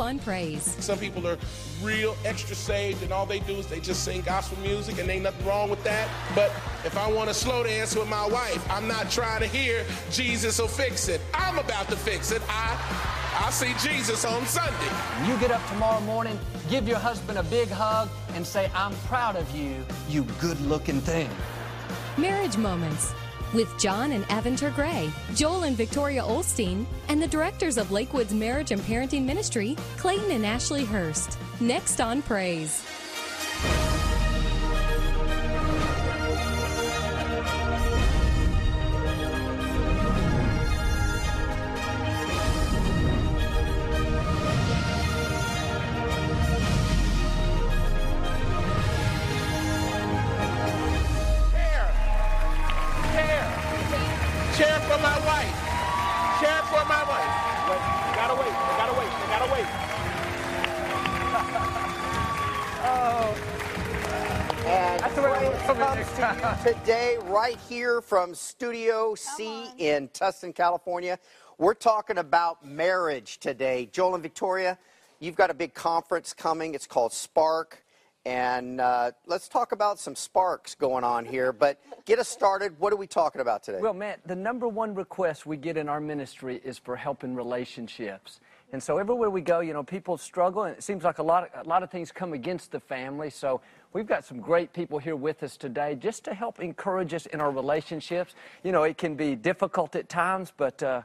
up on praise. Some people are real extra saved and all they do is they just sing gospel music and ain't nothing wrong with that. But if I want to slow dance with my wife, I'm not trying to hear Jesus will fix it. I'm about to fix it. I I'll see Jesus on Sunday. You get up tomorrow morning, give your husband a big hug, and say, I'm proud of you, you good looking thing. Marriage Moments with John and Aventer Gray, Joel and Victoria Osteen, and the directors of Lakewood's Marriage and Parenting Ministry, Clayton and Ashley Hurst. Next on Praise. Here from Studio C in Tustin, California. We're talking about marriage today. Joel and Victoria, you've got a big conference coming. It's called Spark. And uh, let's talk about some sparks going on here. But get us started. What are we talking about today? Well, Matt, the number one request we get in our ministry is for help in relationships. And so everywhere we go, you know, people struggle, and it seems like a lot, of, a lot of things come against the family. So we've got some great people here with us today just to help encourage us in our relationships. You know, it can be difficult at times, but, uh,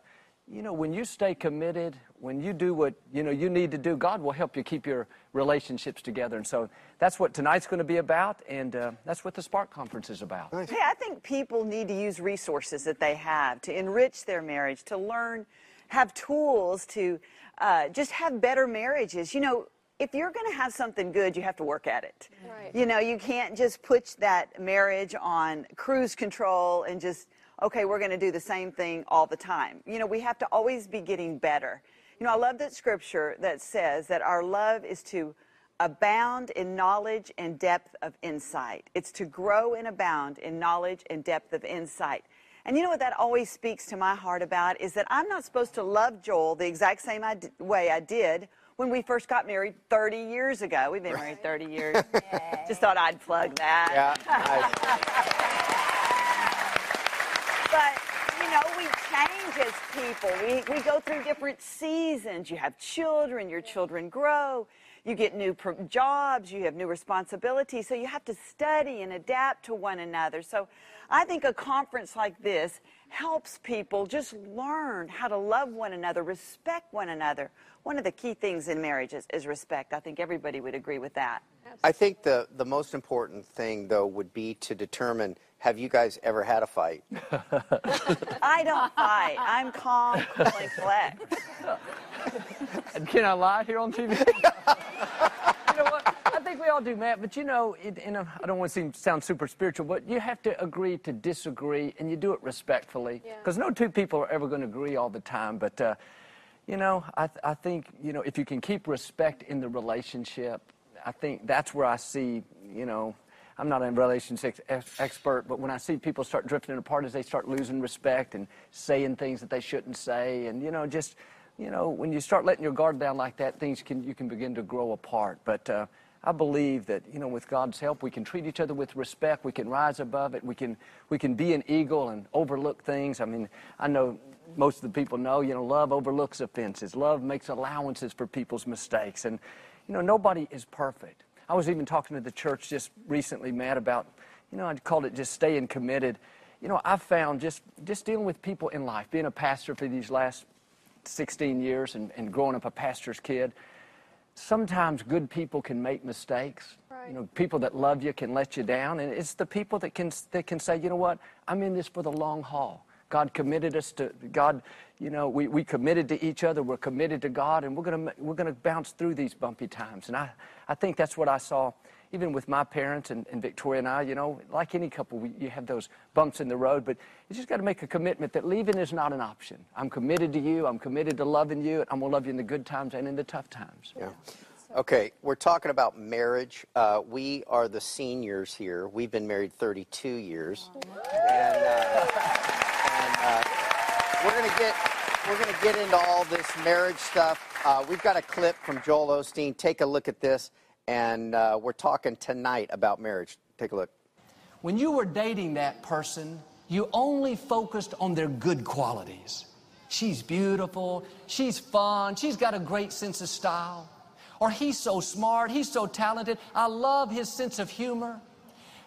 you know, when you stay committed, when you do what, you know, you need to do, God will help you keep your relationships together. And so that's what tonight's going to be about, and uh, that's what the Spark Conference is about. Hey, I think people need to use resources that they have to enrich their marriage, to learn, have tools to uh, just have better marriages. You know, if you're going to have something good, you have to work at it. Right. You know, you can't just put that marriage on cruise control and just, okay, we're going to do the same thing all the time. You know, we have to always be getting better. You know, I love that scripture that says that our love is to abound in knowledge and depth of insight. It's to grow and abound in knowledge and depth of insight. And you know what that always speaks to my heart about is that I'm not supposed to love Joel the exact same I d- way I did when we first got married 30 years ago. We've been married 30 years. Just thought I'd plug that. Yeah. I- But, you know, we change as people. We, we go through different seasons. You have children, your children grow. You get new pro- jobs, you have new responsibilities. So you have to study and adapt to one another. So I think a conference like this helps people just learn how to love one another, respect one another. One of the key things in marriage is, is respect. I think everybody would agree with that. I think the, the most important thing, though, would be to determine have you guys ever had a fight? I don't fight. I'm calm, cool, and collect. And can I lie here on TV? you know what? I think we all do, Matt. But you know, it, I don't want to seem, sound super spiritual, but you have to agree to disagree, and you do it respectfully. Yeah. Because no two people are ever going to agree all the time. But uh, you know, I, th- I think you know if you can keep respect in the relationship, I think that's where I see you know. I'm not a relationship ex- expert, but when I see people start drifting apart as they start losing respect and saying things that they shouldn't say, and you know, just you know, when you start letting your guard down like that, things can you can begin to grow apart. But uh, I believe that you know, with God's help, we can treat each other with respect. We can rise above it. We can we can be an eagle and overlook things. I mean, I know most of the people know. You know, love overlooks offenses. Love makes allowances for people's mistakes, and you know, nobody is perfect. I was even talking to the church just recently, Matt, about you know, I called it just staying committed. You know, I've found just just dealing with people in life, being a pastor for these last 16 years and, and growing up a pastor's kid, sometimes good people can make mistakes. Right. You know, people that love you can let you down, and it's the people that can that can say, you know what, I'm in this for the long haul. God committed us to God. You know, we, we committed to each other. We're committed to God, and we're gonna we're gonna bounce through these bumpy times. And I I think that's what I saw. Even with my parents and, and Victoria and I, you know, like any couple, we, you have those bumps in the road, but you just got to make a commitment that leaving is not an option. I'm committed to you. I'm committed to loving you, and I'm going to love you in the good times and in the tough times. Yeah. Okay, we're talking about marriage. Uh, we are the seniors here. We've been married 32 years. And, uh, and uh, we're going to get we're going to get into all this marriage stuff. Uh, we've got a clip from Joel Osteen. Take a look at this, and uh, we're talking tonight about marriage. Take a look. When you were dating that person, you only focused on their good qualities. She's beautiful, she's fun, she's got a great sense of style. Or he's so smart, he's so talented, I love his sense of humor.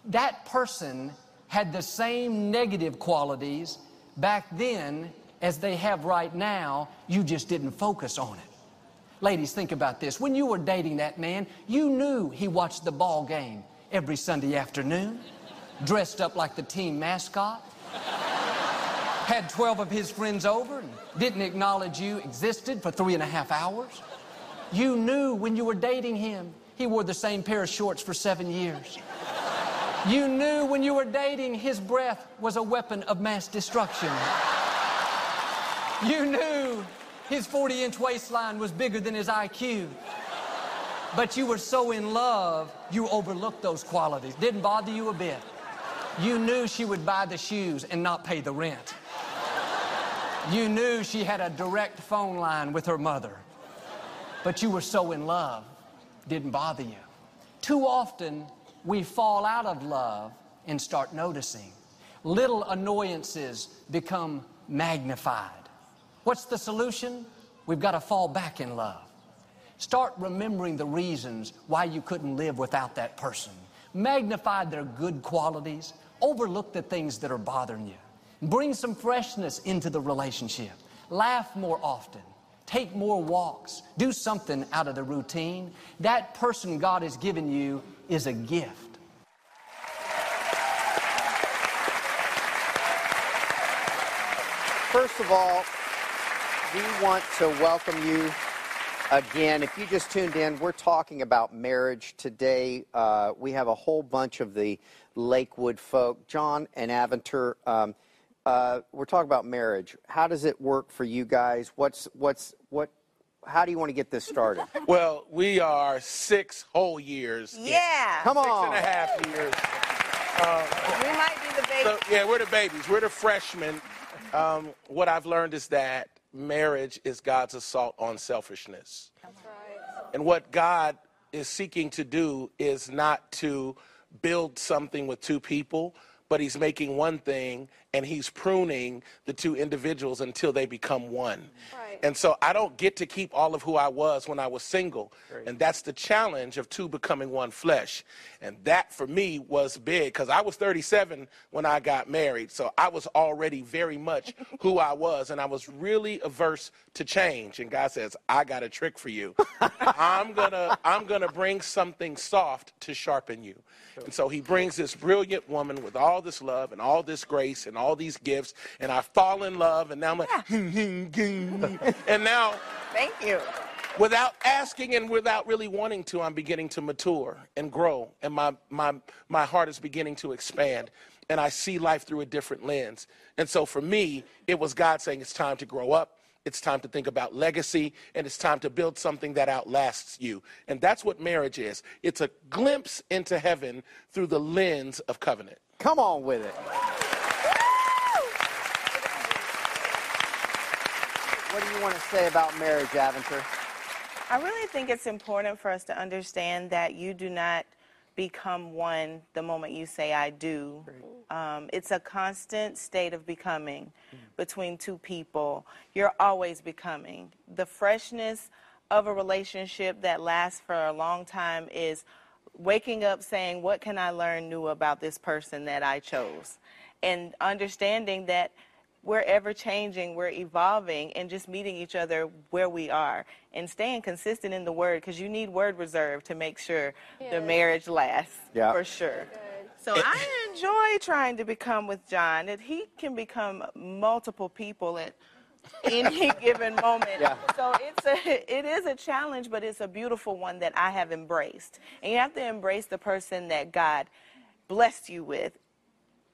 That person had the same negative qualities back then as they have right now, you just didn't focus on it. Ladies, think about this. When you were dating that man, you knew he watched the ball game every Sunday afternoon, dressed up like the team mascot, had 12 of his friends over and didn't acknowledge you existed for three and a half hours. You knew when you were dating him, he wore the same pair of shorts for seven years. You knew when you were dating his breath was a weapon of mass destruction. You knew his 40 inch waistline was bigger than his IQ. But you were so in love, you overlooked those qualities. Didn't bother you a bit. You knew she would buy the shoes and not pay the rent. You knew she had a direct phone line with her mother. But you were so in love, didn't bother you. Too often, we fall out of love and start noticing. Little annoyances become magnified. What's the solution? We've got to fall back in love. Start remembering the reasons why you couldn't live without that person. Magnify their good qualities. Overlook the things that are bothering you. Bring some freshness into the relationship. Laugh more often. Take more walks. Do something out of the routine. That person God has given you is a gift. First of all, we want to welcome you again. If you just tuned in, we're talking about marriage today. Uh, we have a whole bunch of the Lakewood folk, John and Aventer. Um, uh, we're talking about marriage. How does it work for you guys? What's what's what? How do you want to get this started? Well, we are six whole years. in. Yeah. Come on. and a half years. We might be the baby. So, yeah, we're the babies. We're the freshmen. Um, what I've learned is that marriage is God's assault on selfishness. And what God is seeking to do is not to build something with two people, but He's making one thing and He's pruning the two individuals until they become one. And so I don't get to keep all of who I was when I was single. And that's the challenge of two becoming one flesh. And that for me was big because I was 37 when I got married. So I was already very much who I was. And I was really averse to change. And God says, I got a trick for you. I'm gonna I'm gonna bring something soft to sharpen you. And so he brings this brilliant woman with all this love and all this grace and all these gifts. And I fall in love and now I'm like, and now Thank you. without asking and without really wanting to, I'm beginning to mature and grow, and my, my, my heart is beginning to expand, and I see life through a different lens. And so for me, it was God saying it's time to grow up. It's time to think about legacy, and it's time to build something that outlasts you. And that's what marriage is it's a glimpse into heaven through the lens of covenant. Come on with it. What do you want to say about marriage, Aventer? I really think it's important for us to understand that you do not become one the moment you say I do. Um, it's a constant state of becoming between two people. You're always becoming. The freshness of a relationship that lasts for a long time is waking up saying, What can I learn new about this person that I chose? And understanding that we're ever changing, we're evolving, and just meeting each other where we are and staying consistent in the word because you need word reserve to make sure the marriage lasts Yeah. for sure. So I enjoy trying to become with John. That he can become multiple people at any given moment. Yeah. So it's a it is a challenge, but it's a beautiful one that I have embraced. And you have to embrace the person that God blessed you with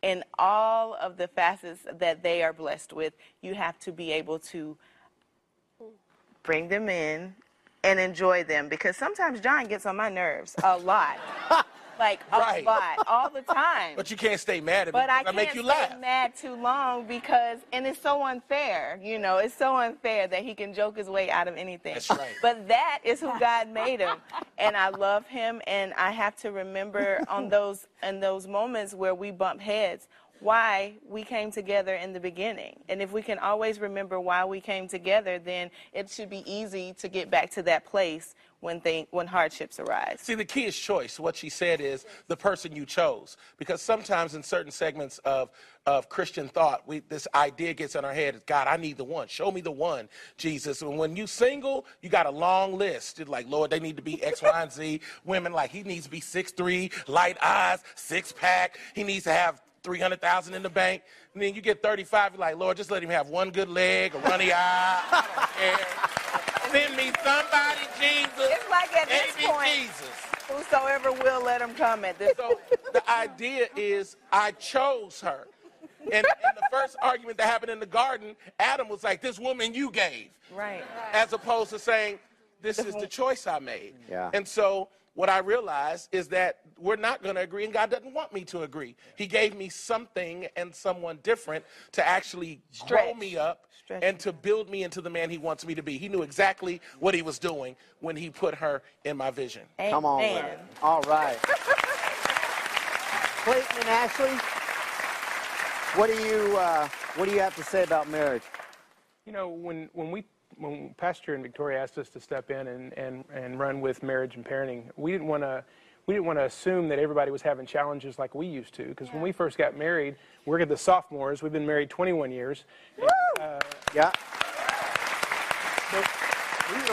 in all of the facets that they are blessed with, you have to be able to bring them in and enjoy them because sometimes John gets on my nerves a lot. like Right. a lot all the time. But you can't stay mad at me. But I can't make you stay laugh. mad too long because, and it's so unfair. You know, it's so unfair that he can joke his way out of anything. That's right. But that is who God made him, and I love him. And I have to remember on those in those moments where we bump heads why we came together in the beginning. And if we can always remember why we came together, then it should be easy to get back to that place when thing, when hardships arise. See, the key is choice. What she said is the person you chose. Because sometimes in certain segments of, of Christian thought, we, this idea gets in our head God, I need the one. Show me the one, Jesus. And when you single, you got a long list. It's like, Lord, they need to be X, Y, and Z. Women, like, he needs to be six three, light eyes, six pack. He needs to have 300,000 in the bank. And then you get 35, you're like, Lord, just let him have one good leg, a runny eye. I don't care. Send me somebody, Jesus. It's like at this point- Jesus. Whosoever will, let him come at this. So the idea is I chose her. And, and the first argument that happened in the garden, Adam was like, This woman you gave. Right. As opposed to saying, This is the choice I made. Yeah. And so what I realized is that we're not going to agree, and God doesn't want me to agree. He gave me something and someone different to actually grow me up Stretch. and to build me into the man He wants me to be. He knew exactly what He was doing when He put her in my vision. Come on with it. All right. Clayton and Ashley, what do you uh, what do you have to say about marriage? You know, when, when we when Pastor and Victoria asked us to step in and, and, and run with marriage and parenting, we didn't want to we didn't want to assume that everybody was having challenges like we used to. Because when we first got married, we're the sophomores. We've been married 21 years. Uh, yeah. But we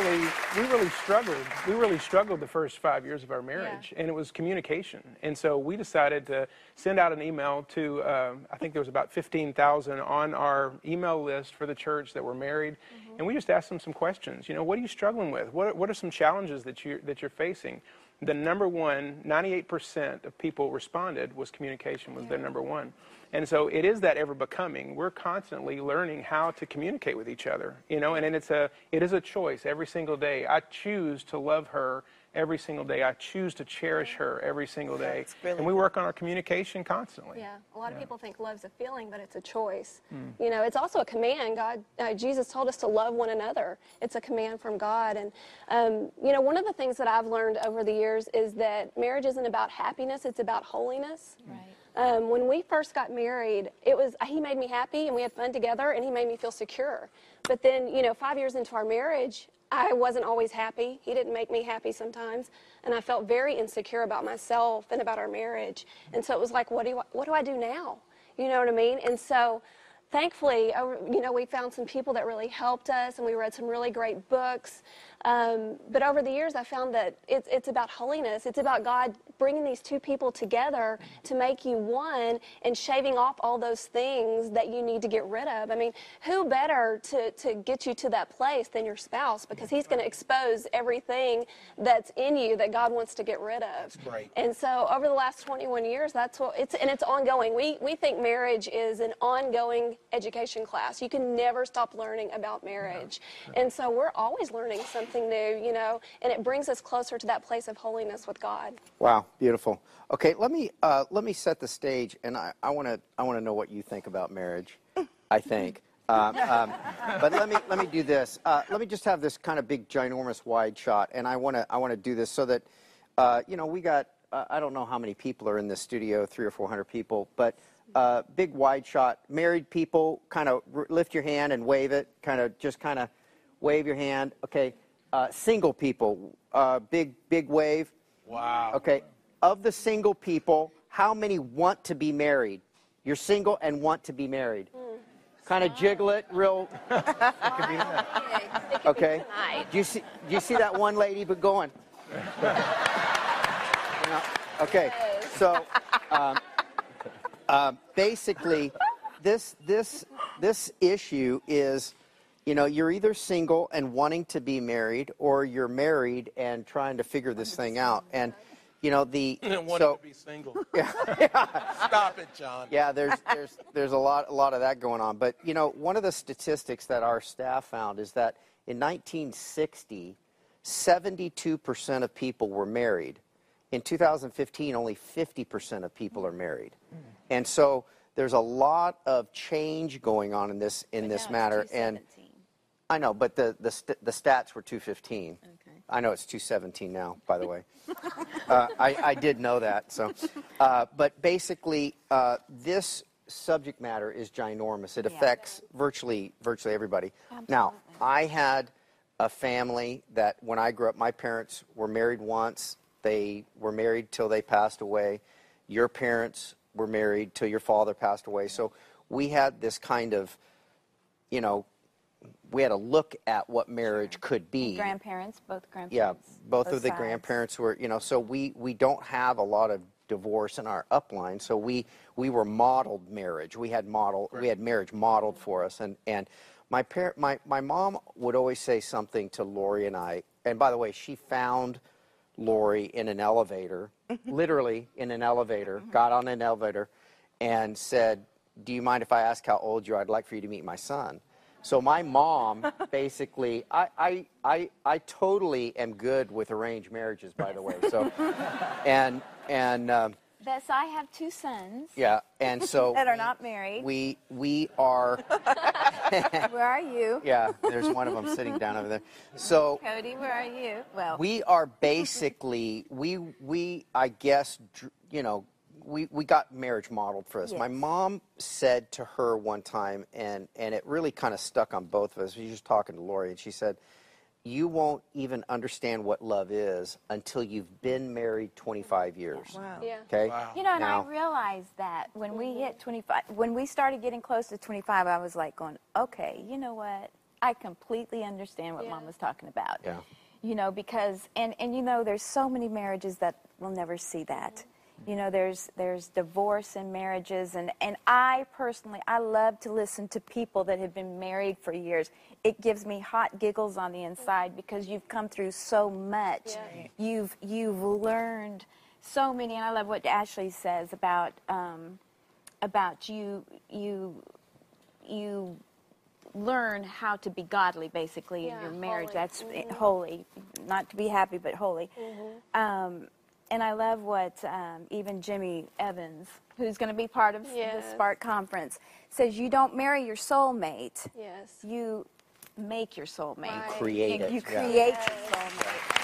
really, we really struggled. We really struggled the first five years of our marriage, and it was communication. And so we decided to send out an email to, uh, I think there was about 15,000 on our email list for the church that were married, and we just asked them some questions. You know, what are you struggling with? What, what are some challenges that you that you're facing? The number one, 98% of people responded was communication was their number one. And so it is that ever becoming. We're constantly learning how to communicate with each other, you know, and, and it's a it is a choice every single day. I choose to love her every single day. I choose to cherish her every single day. Really and we work on our communication constantly. Yeah, a lot of people think love's a feeling, but it's a choice. You know, it's also a command. God, uh, Jesus told us to love one another. It's a command from God, and um, you know, one of the things that I've learned over the years is that marriage isn't about happiness; it's about holiness. Right. Um, when we first got married, it was he made me happy, and we had fun together, and he made me feel secure. But then, you know, five years into our marriage, I wasn't always happy. He didn't make me happy sometimes, and I felt very insecure about myself and about our marriage. And so it was like, what do I, what do I do now? You know what I mean? And so, thankfully, uh, you know, we found some people that really helped us, and we read some really great books. Um, but over the years, I found that it's, it's about holiness. It's about God bringing these two people together to make you one and shaving off all those things that you need to get rid of. I mean, who better to, to get you to that place than your spouse? Because he's going to expose everything that's in you that God wants to get rid of. right. And so over the last 21 years, that's what it's, and it's ongoing. We, we think marriage is an ongoing education class. You can never stop learning about marriage. And so we're always learning something new, you know, and it brings us closer to that place of holiness with God. Wow, beautiful. Okay, let me uh, let me set the stage, and I want to I want to know what you think about marriage. I think. Um, um, but let me let me do this. Uh, let me just have this kind of big, ginormous, wide shot, and I want to I want to do this so that uh, you know we got uh, I don't know how many people are in this studio, three or four hundred people, but uh, big, wide shot. Married people, kind of r- lift your hand and wave it. Kind of just kind of wave your hand. Okay. Uh, single people, uh, big big wave. Wow. Okay. Of the single people, how many want to be married? You're single and want to be married. Kind of jiggle it real. Okay. Do you see? Do you see that one lady? But going. You know, okay. So, um, uh, basically, this this this issue is, you know, you're either single and wanting to be married, or you're married and trying to figure this thing out. And, you know, the And wanting so to be single. Yeah, Stop it, John. yeah, there's there's there's a lot a lot of that going on. But you know, one of the statistics that our staff found is that in 1960, 72% of people were married, In 2015, only 50% of people are married. And so there's a lot of change going on in this in this matter. And I know, but the, the, st- the stats were 215. Okay. I know it's 217 now, by the way. uh, I, I did know that. So, uh, but basically, uh, this subject matter is ginormous. It affects virtually virtually everybody. Now, I had a family that when I grew up, my parents were married once. They were married till they passed away. Your parents were married till your father passed away. So we had this kind of, you know, we had to look at what marriage could be. Grandparents, both grandparents. Yeah, both of the sides. grandparents were, you know, so we, we don't have a lot of divorce in our upline. So we, we were modeled marriage. We had model, we had marriage modeled for mm-hmm. us. And, and my parent, my, my mom would always say something to Laurie and I. And by the way, she found Laurie in an elevator, literally in an elevator, mm-hmm. got on an elevator and said, do you mind if I ask how old you are? I'd like for you to meet my son. So my mom basically, I, I, I, I totally am good with arranged marriages, by the way. So, and and um, Thus, I have two sons yeah, and so that are not married. we we are Where are you? yeah. There's one of them sitting down over there. So Cody, where are you? Well, we are basically we we I guess you know we we got marriage modeled for us. My mom said to her one time, and and it really kind of stuck on both of us. We were just talking to Laurie, and she said, "You won't even understand what love is until you've been married 25 years." Wow. Yeah. Okay. Wow. You know, and Now- I realized that when we mm-hmm. hit 25, when we started getting close to 25, I was like going, okay, you know what? I completely understand what Yeah. mom was talking about. Yeah. You know, because, and, and you know, there's so many marriages that will never see that. You know, there's there's divorce in marriages, and, and I personally, I love to listen to people that have been married for years. It gives me hot giggles on the inside because you've come through so much. Yeah. You've you've learned so many, and I love what Ashley says about um, about you you you learn how to be godly basically Yeah, in your marriage. holy. That's Mhm. holy, not to be happy, but holy. Mm-hmm. Um, and I love what um, even Jimmy Evans, who's going to be part of Yes. the Spark conference, says. You don't marry your soulmate. Yes. You make your soulmate. Right. Create You, it. you yeah. create your soulmate.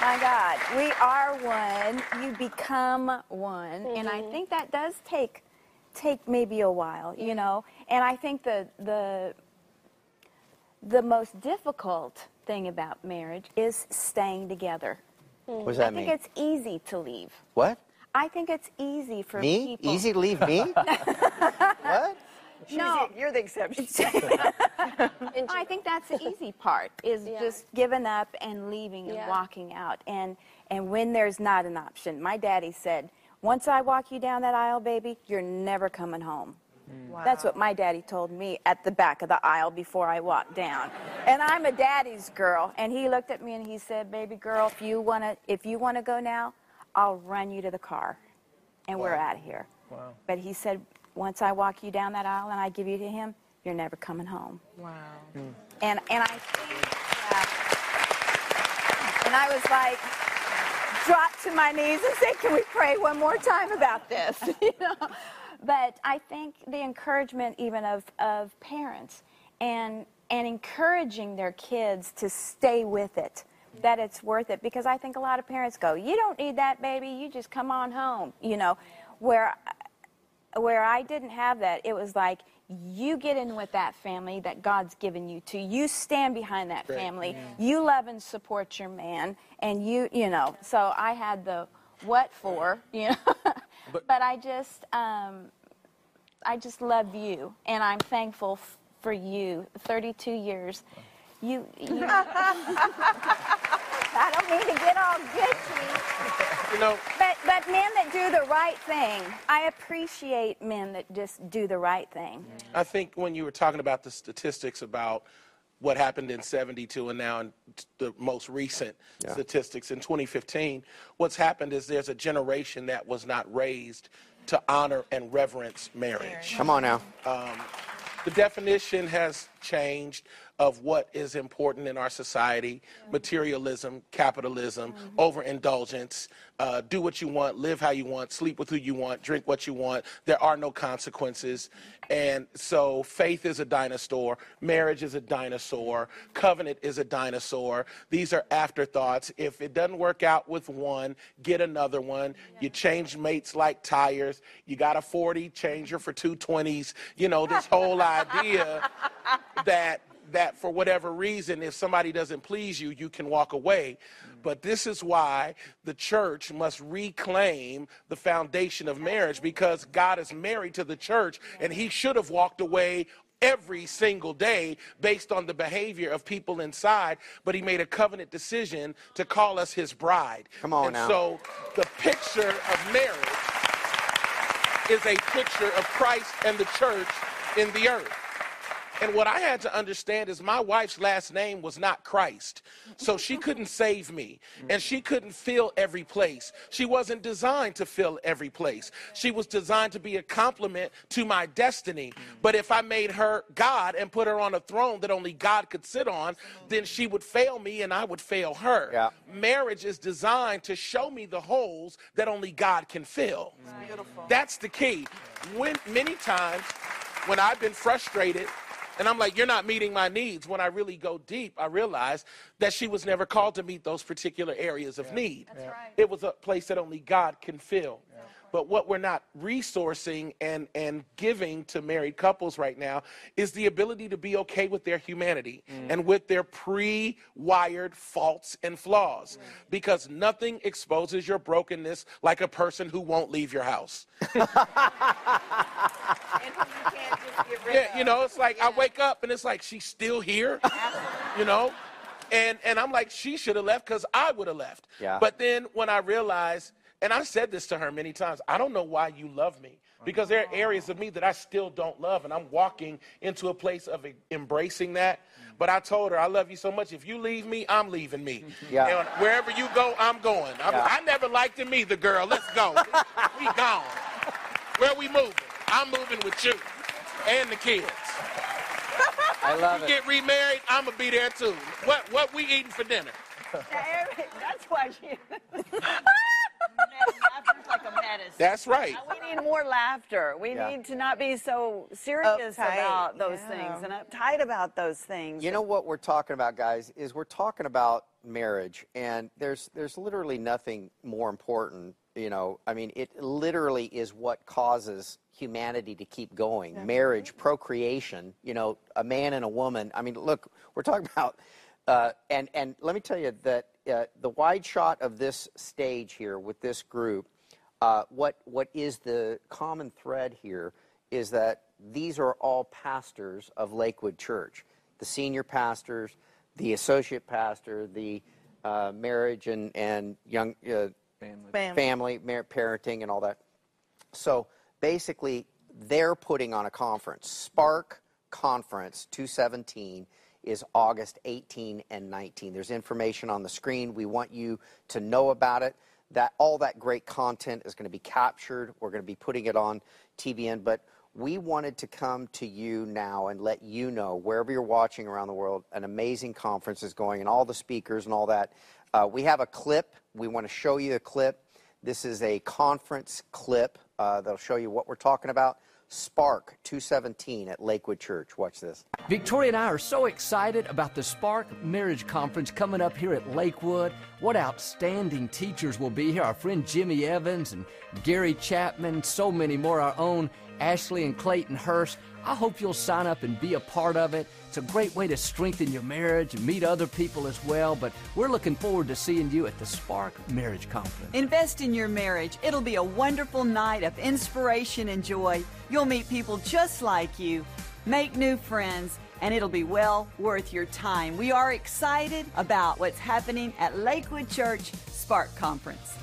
My God, we are one. You become one, and I think that does take take maybe a while, you know. And I think the the the most difficult thing about marriage is staying together. Hmm. What does that I that think it's easy to leave. What? I think it's easy for Me? people. Easy to leave me? what? No. You're the exception. I think that's the easy part is Yeah. just giving up and leaving and walking out. And and when there's not an option, my daddy said, "Once I walk you down that aisle, baby, you're never coming home." That's what my daddy told me at the back of the aisle before I walked down. And I'm a daddy's girl, and he looked at me and he said, "Baby girl, if you want to if you want to go now, I'll run you to the car and we're out of here." Wow. But he said, "Once I walk you down that aisle and I give you to him, you're never coming home." Wow. And and I think, uh, and I was like, dropped to my knees and said, "Can we pray one more time about this?" you know. But I think the encouragement even of of parents and and encouraging their kids to stay with it. That it's worth it because I think a lot of parents go, "You don't need that, baby. You just come on home." You know, where where I didn't have that, it was like you get in with that family that God's given you to. You stand behind that family. You love and support your man, and you, you know. So I had the what for, you know. but, I just, um, I just love you, and I'm thankful f- for you. 32 years. You, you I don't mean to get all gushy. You know, But but men that do the right thing, I appreciate men that just do the right thing. I think when you were talking about the statistics about what happened in 72 and now in the most recent statistics in 2015, what's happened is there's a generation that was not raised to honor and reverence marriage. Come on now. Um, The definition has changed. of what is important in our society materialism, capitalism, Mm-hmm. overindulgence. Uh, do what you want, live how you want, sleep with who you want, drink what you want. There are no consequences. And so faith is a dinosaur, marriage is a dinosaur, covenant is a dinosaur. These are afterthoughts. If it doesn't work out with one, get another one. You change mates like tires. You got a 40, change her for two 20s. You know, this whole idea that that for whatever reason, if somebody doesn't please you, you can walk away. But this is why the church must reclaim the foundation of marriage because God is married to the church and he should have walked away every single day based on the behavior of people inside, but he made a covenant decision to call us his bride. Come on and now. So the picture of marriage is a picture of Christ and the church in the earth. And what I had to understand is my wife's last name was not Christ. So she couldn't save me. And she couldn't fill every place. She wasn't designed to fill every place. She was designed to be a complement to my destiny. Mm. But if I made her God and put her on a throne that only God could sit on, then she would fail me and I would fail her. Yeah. Marriage is designed to show me the holes that only God can fill. That's the key. When many times when I've been frustrated and I'm like, you're not meeting my needs. When I really go deep, I realize that she was never called to meet those particular areas of need. That's right. It was a place that only God can fill. But what we're not resourcing and, and giving to married couples right now is the ability to be okay with their humanity mm. and with their pre wired faults and flaws. Because nothing exposes your brokenness like a person who won't leave your house. You can't just get rid Yeah, of. you know, it's like I wake up and it's like she's still here, you know, and and I'm like she should have left because I would have left. Yeah. But then when I realized, and I said this to her many times, I don't know why you love me because there are areas of me that I still don't love, and I'm walking into a place of embracing that. But I told her I love you so much. If you leave me, I'm leaving me. Yeah. And wherever you go, I'm going. I'm, Yeah. I never liked him either, girl. Let's go. we gone. Where we moving? I'm moving with you and the kids. I love You it. get remarried, I'm gonna be there too. What what we eating for dinner? That's why she. Laughter's like a medicine. That's right. We need more laughter. We Yeah. need to not be so serious Uptight, about those yeah. things and uptight about those things. You know what we're talking about, guys, is we're talking about marriage, and there's there's literally nothing more important. You know, I mean, it literally is what causes humanity to keep going. Marriage, procreation. You know, a man and a woman. I mean, look, we're talking about, uh, and and let me tell you that uh, the wide shot of this stage here with this group, uh, what what is the common thread here is that these are all pastors of Lakewood Church, the senior pastors, the associate pastor, the uh, marriage and and young uh, Family. Family, mar- parenting, and all that. So basically, they're putting on a conference. Spark Conference 217 is August 18 and 19. There's information on the screen. We want you to know about it. That all that great content is going to be captured. We're going to be putting it on TBN, but we wanted to come to you now and let you know wherever you're watching around the world, an amazing conference is going, and all the speakers and all that. Uh, we have a clip. We want to show you a clip. This is a conference clip uh, that'll show you what we're talking about. Spark 217 at Lakewood Church. Watch this. Victoria and I are so excited about the Spark Marriage Conference coming up here at Lakewood. What outstanding teachers will be here. Our friend Jimmy Evans and Gary Chapman, so many more, our own Ashley and Clayton Hurst. I hope you'll sign up and be a part of it. It's a great way to strengthen your marriage and meet other people as well. But we're looking forward to seeing you at the Spark Marriage Conference. Invest in your marriage. It'll be a wonderful night of inspiration and joy. You'll meet people just like you, make new friends, and it'll be well worth your time. We are excited about what's happening at Lakewood Church Spark Conference.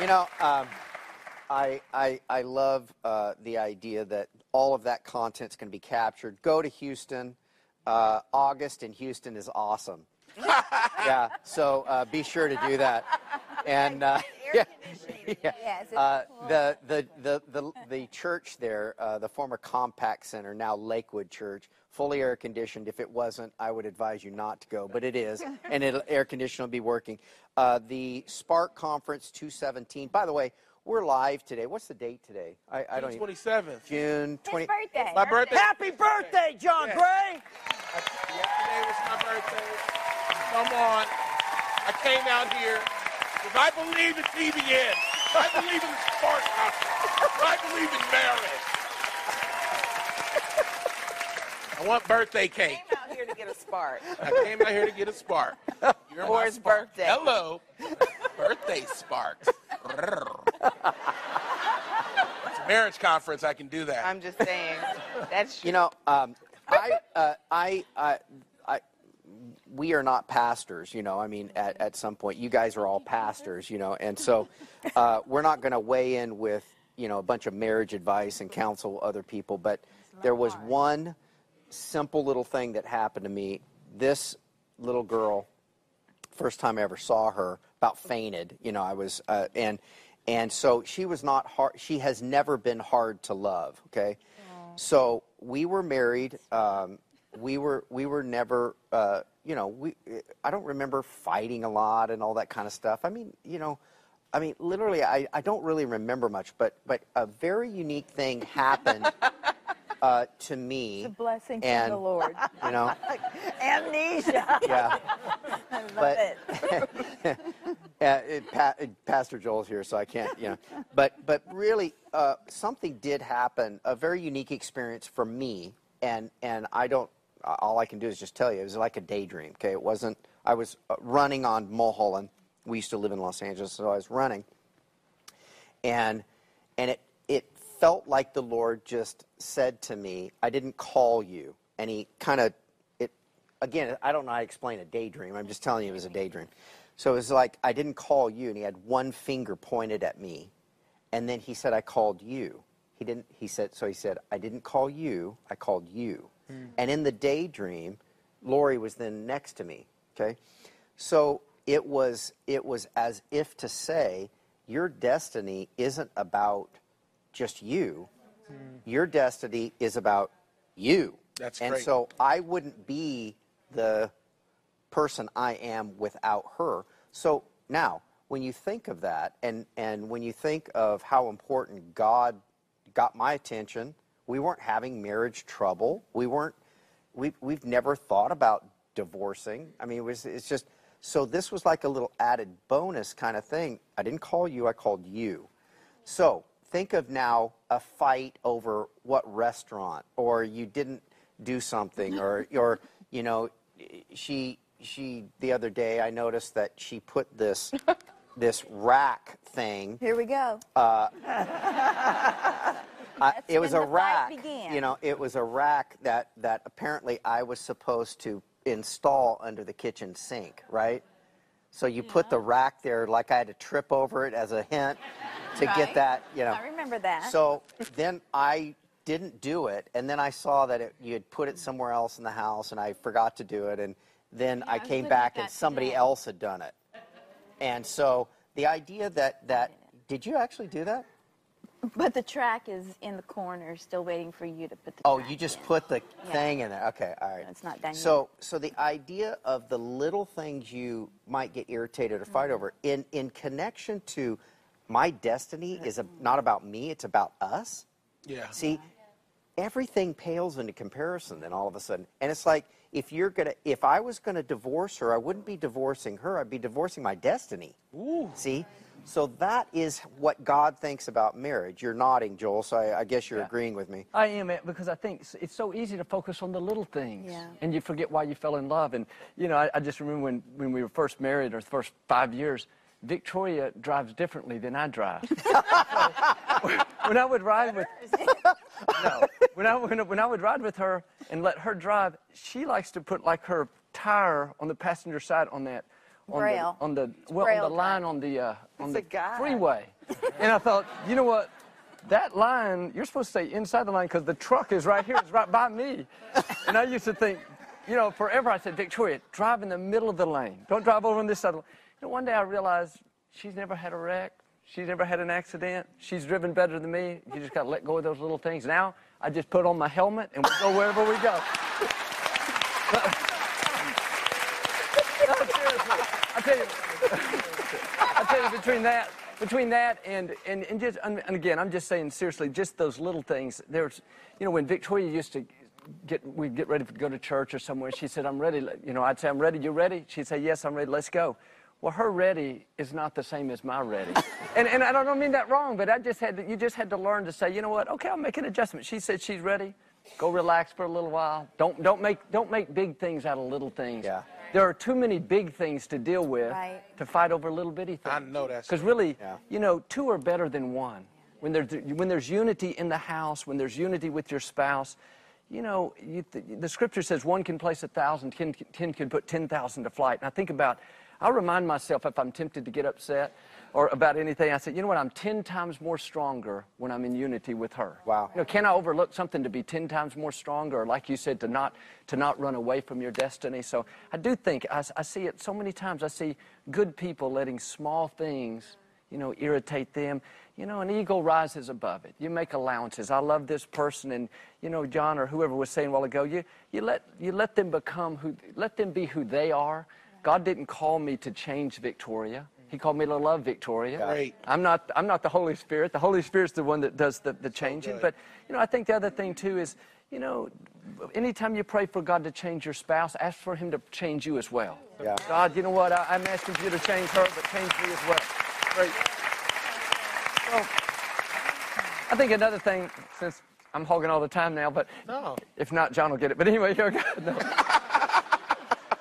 You know, um, I, I, I love uh, the idea that all of that content's going to be captured. Go to Houston. Uh, August in Houston is awesome. yeah, so uh, be sure to do that. And uh, yeah, yeah. Uh, the, the, the, the, the church there, uh, the former Compaq Center, now Lakewood Church, fully air conditioned. If it wasn't, I would advise you not to go, but it is, and it'll, air conditioning will be working. Uh, the Spark Conference 217. By the way, we're live today. What's the date today? I, I don't June even. 27th. June 20. His birthday. My birthday. Happy birthday, John Yeah. Gray! Yesterday was my birthday. Come on. I came out here because I believe in TBN. I believe in Spark Conference. I believe in marriage. I want birthday cake. I came out here to get a spark. I came out here to get a spark. You're For his spark. birthday. Hello. birthday sparks. it's a marriage conference. I can do that. I'm just saying. That's You know, um, I, uh, I, I, I, we are not pastors, you know. I mean, at, at some point, you guys are all pastors, you know, and so uh, we're not going to weigh in with, you know, a bunch of marriage advice and counsel other people. But there was one simple little thing that happened to me. This little girl, first time I ever saw her, about fainted. You know, I was, uh, and and so she was not hard. She has never been hard to love. Okay, so we were married. Um, we were we were never. Uh, you know, we. I don't remember fighting a lot and all that kind of stuff. I mean, you know. I mean, literally, I, I don't really remember much, but but a very unique thing happened uh, to me. It's a blessing and, from the Lord. You know, Amnesia. yeah. I love But- it. Yeah, it, pa- it, Pastor Joel's here, so I can't, you know. But but really, uh, something did happen. A very unique experience for me, and and I don't. All I can do is just tell you, it was like a daydream. Okay, it wasn't. I was uh, running on Mulholland. We used to live in Los Angeles, so I was running, and and it felt like the Lord just said to me, "I didn't call you," and He kind of it again. I don't know how to explain a daydream. I'm just telling you, it was a daydream. So it was like I didn't call you, and He had one finger pointed at me, and then He said, "I called you." He didn't. He said so. He said, "I didn't call you. I called you." Hmm. And in the daydream, Laurie was then next to me. Okay, so it was it was as if to say, your destiny isn't about just you. Hmm. Your destiny is about you. That's and great. so I wouldn't be the person I am without her. So now, when you think of that, and, and when you think of how important God got my attention, we weren't having marriage trouble. We weren't, we, we've never thought about divorcing. I mean, it was, it's just, so this was like a little added bonus kind of thing. I didn't call you, I called you. So think of now a fight over what restaurant, or you didn't do something, or, or you know, she she the other day I noticed that she put this this rack thing. Here we go. Uh, I, That's it was a rack. began. You know, it was a rack that that apparently I was supposed to install under the kitchen sink, right? So you put the rack there like I had to trip over it as a hint to get that, you know. I remember that. So then I didn't do it, and then I saw that it, you had put it somewhere else in the house, and I forgot to do it, and then I was came back and somebody today. else had done it. And so the idea that that did you actually do that? But the track is in the corner, still waiting for you to put the Oh, you just in. put the Yeah. thing in there. Okay, all right. It's not done yet. So, so the idea of the little things you might get irritated or fight Mm-hmm. over in in connection to my destiny is a, not about me. It's about us. Yeah. See, everything pales into comparison. Then all of a sudden, and it's like if you're gonna, if I was gonna divorce her, I wouldn't be divorcing her. I'd be divorcing my destiny. Ooh. See, so that is what God thinks about marriage. You're nodding, Joel. So I, I guess you're Yeah. agreeing with me. I am eh, because I think it's- it's so easy to focus on the little things, Yeah. and you forget why you fell in love. And you know, I, I just remember when when we were first married, or first five years, Victoria drives differently than I drive. when I would ride with no, when I when, when I would ride with her and let her drive, she likes to put like her tire on the passenger side on that on Braille. the on the well braille on the line on the uh, on It's the guy. freeway. and I thought, you know what? That line, you're supposed to stay inside the line because the truck is right here. It's right by me. And I used to think, you know, forever I said, Victoria, drive in the middle of the lane. Don't drive over on this side. You know, one day I realized she's never had a wreck. She's never had an accident. She's driven better than me. You just got to let go of those little things. Now I just put on my helmet and we go wherever we go. Seriously, I tell you, I tell you, between that, between that and, and, and just, and again, I'm just saying seriously, just those little things. There's, you know, when Victoria used to get, we'd get ready to go to church or somewhere, she said, I'm ready. You know, I'd say, I'm ready. You ready? She'd say, yes, I'm ready. Let's go. Well, her ready is not the same as my ready. and, and I don't mean that wrong, but I just had to, you just had to learn to say, you know what? Okay, I'll make an adjustment. She said she's ready. Go relax for a little while. Don't, don't, make, don't make big things out of little things. Yeah. There are too many big things to deal with Right. to fight over little bitty things. I know that's Because really, Yeah. you know, two are better than one. When there's, when there's unity in the house, when there's unity with your spouse, you know, you th- the scripture says one can place a thousand, ten, ten can put 10,000 to flight. And I think about, I remind myself if I'm tempted to get upset or about anything, I say, you know what, I'm 10 times more stronger when I'm in unity with her. Wow. You know, can I overlook something to be 10 times more stronger? Like you said, to not, to not run away from your destiny. So I do think, I, I see it so many times. I see good people letting small things, you know, irritate them. You know, an eagle rises above it. You make allowances. I love this person, and you know, John or whoever was saying a while ago, you, you let you let them become who, let them be who they are. God didn't call me to change Victoria. He called me to love Victoria. Right. I'm not I'm not the Holy Spirit. The Holy Spirit's the one that does the, the changing. good. but you know, I think the other thing too is, you know, anytime you pray for God to change your spouse, ask for Him to change you as well. Yeah. God, you know what? I, I'm asking for you to change her, but change me as well. Great. So, I think another thing, since I'm hogging all the time now, but No. if not, John will get it. But anyway, here we go. No.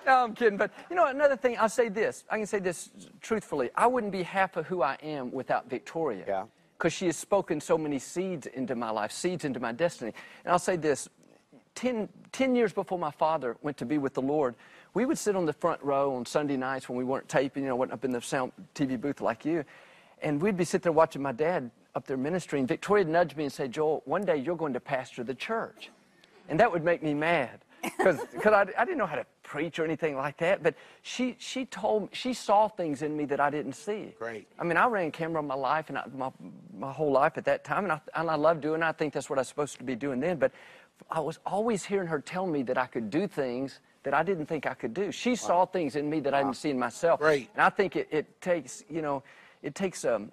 No, I'm kidding. But you know, another thing, I'll say this. I can say this truthfully. I wouldn't be half of who I am without Victoria. Yeah. Because she has spoken so many seeds into my life, seeds into my destiny. And I'll say this. Ten, ten years before my father went to be with the Lord, we would sit on the front row on Sunday nights when we weren't taping, you know, wasn't up in the sound TV booth like you. And we'd be sitting there watching my dad up there ministering. Victoria nudged me and said, Joel, one day you're going to pastor the church. And that would make me mad because I, I didn't know how to preach or anything like that. But she, she told she saw things in me that I didn't see. Great. I mean, I ran camera my life and I, my, my whole life at that time, and I, and I love doing it. I think that's what I was supposed to be doing then. But I was always hearing her tell me that I could do things that I didn't think I could do. She saw things in me that I didn't see in myself. Great. And I think it, it takes, you know, it takes um,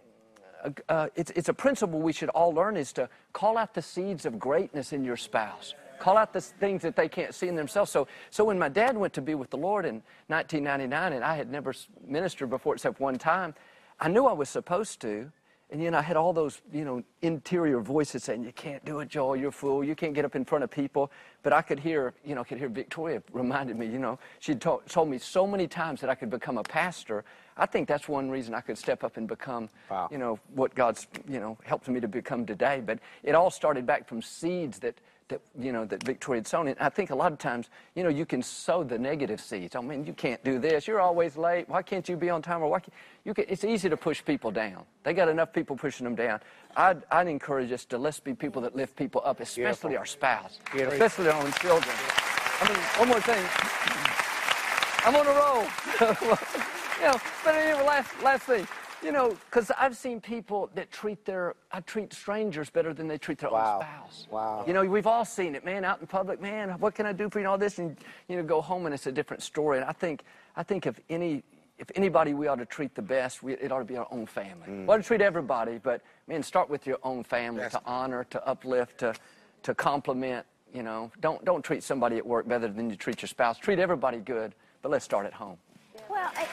a, uh, it's, it's a principle we should all learn is to call out the seeds of greatness in your spouse. Call out the things that they can't see in themselves. So, so when my dad went to be with the Lord in 1999, and I had never ministered before except one time, I knew I was supposed to. And you know, I had all those, you know, interior voices saying, "You can't do it, Joel. You're a fool. You can't get up in front of people." But I could hear, you know, I could hear Victoria reminded me. You know, she told, told me so many times that I could become a pastor. I think that's one reason I could step up and become, Wow. you know, what God's, you know, helped me to become today. But it all started back from seeds that that you know that Victoria had sown. And I think a lot of times, you know, you can sow the negative seeds. Oh, I mean, you can't do this. You're always late. Why can't you be on time? Or why can't, you can, It's easy to push people down. They got enough people pushing them down. I'd, I'd encourage us to let's be people that lift people up, especially Beautiful. our spouse, Beautiful. especially our own children. I mean, one more thing. I'm on a roll. you know, but anyway, last last thing. You know, because I've seen people that treat their, I treat strangers better than they treat their Wow. own spouse. Wow. You know, we've all seen it, man, out in public, man, what can I do for you and all this? And, you know, go home and it's a different story. And I think, I think if any, if anybody we ought to treat the best, we, it ought to be our own family. Mm. We ought to treat everybody, but, man, start with your own family Yes. to honor, to uplift, to, to compliment, you know. Don't, don't treat somebody at work better than you treat your spouse. Treat everybody good, but let's start at home. Well, I,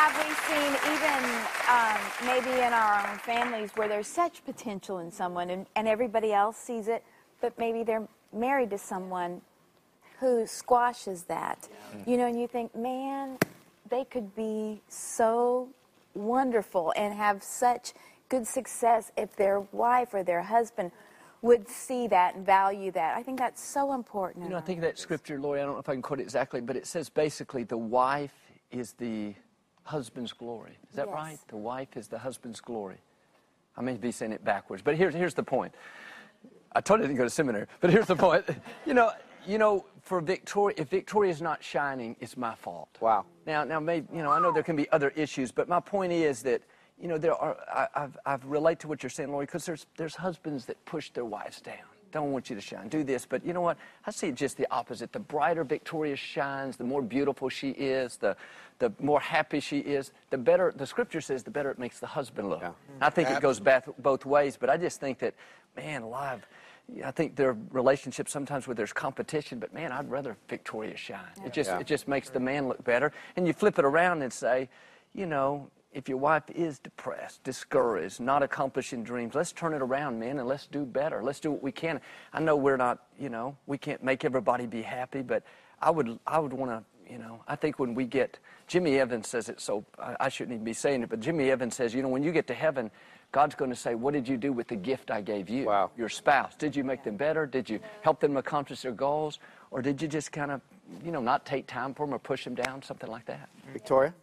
have we seen even um, maybe in our own families where there's such potential in someone and, and everybody else sees it, but maybe they're married to someone who squashes that. You know, and you think, man, they could be so wonderful and have such good success if their wife or their husband would see that and value that. I think that's so important. You know, I think that scripture, Laurie, I don't know if I can quote it exactly, but it says basically the wife is the husband's glory. Is that Yes. right? The wife is the husband's glory. I may be saying it backwards, but here's, here's the point. I told you I didn't go to seminary, but here's the point. you know, you know, for Victoria, if Victoria's not shining, it's my fault. Wow. Now, now, maybe you know, I know there can be other issues, but my point is that you know there are. I, I've, I've relate to what you're saying, Laurie, because there's there's husbands that push their wives down. Don't want you to shine. Do this, but you know what? I see it just the opposite. The brighter Victoria shines, the more beautiful she is, the the more happy she is, the better. The scripture says the better it makes the husband look. Yeah. I think it goes bath, both ways, but I just think that, man, alive. I think there are relationships sometimes where there's competition, but man, I'd rather Victoria shine. It just Yeah. it just makes the man look better. And you flip it around and say, you know, if your wife is depressed, discouraged, not accomplishing dreams, let's turn it around, man, and let's do better. Let's do what we can. I know we're not, you know, we can't make everybody be happy, but I would I would want to, you know, I think when we get Jimmy Evans says it so I, I shouldn't even be saying it, but Jimmy Evans says, you know, when you get to heaven, God's going to say, What did you do with the gift I gave you? Wow. Your spouse. Did you make them better? Did you help them accomplish their goals? Or did you just kind of, you know, not take time for them or push them down, something like that? Victoria?